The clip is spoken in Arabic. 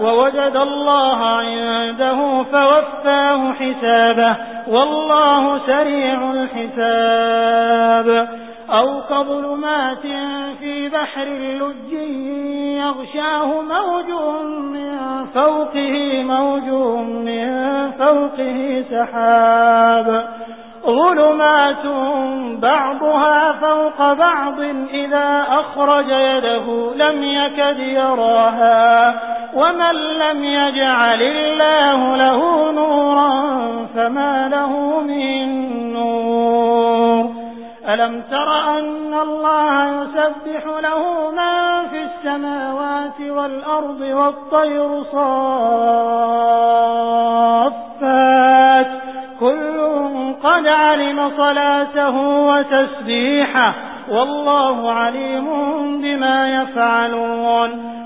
ووجد الله عنده فوفاه حسابه والله سريع الحساب. أو كظلمات في بحر اللج يغشاه موج من فوقه موج من فوقه سحاب. ظلمات بعضها فوق بعض إذا أخرج يده لم يكد يراها. ومن لم يجعل الله له نورا فما له من نور ألم تر أن الله يسبح له من في السماوات والأرض والطير صافات كل قد علم صلاته وتسبيحه والله عليم بما يفعلون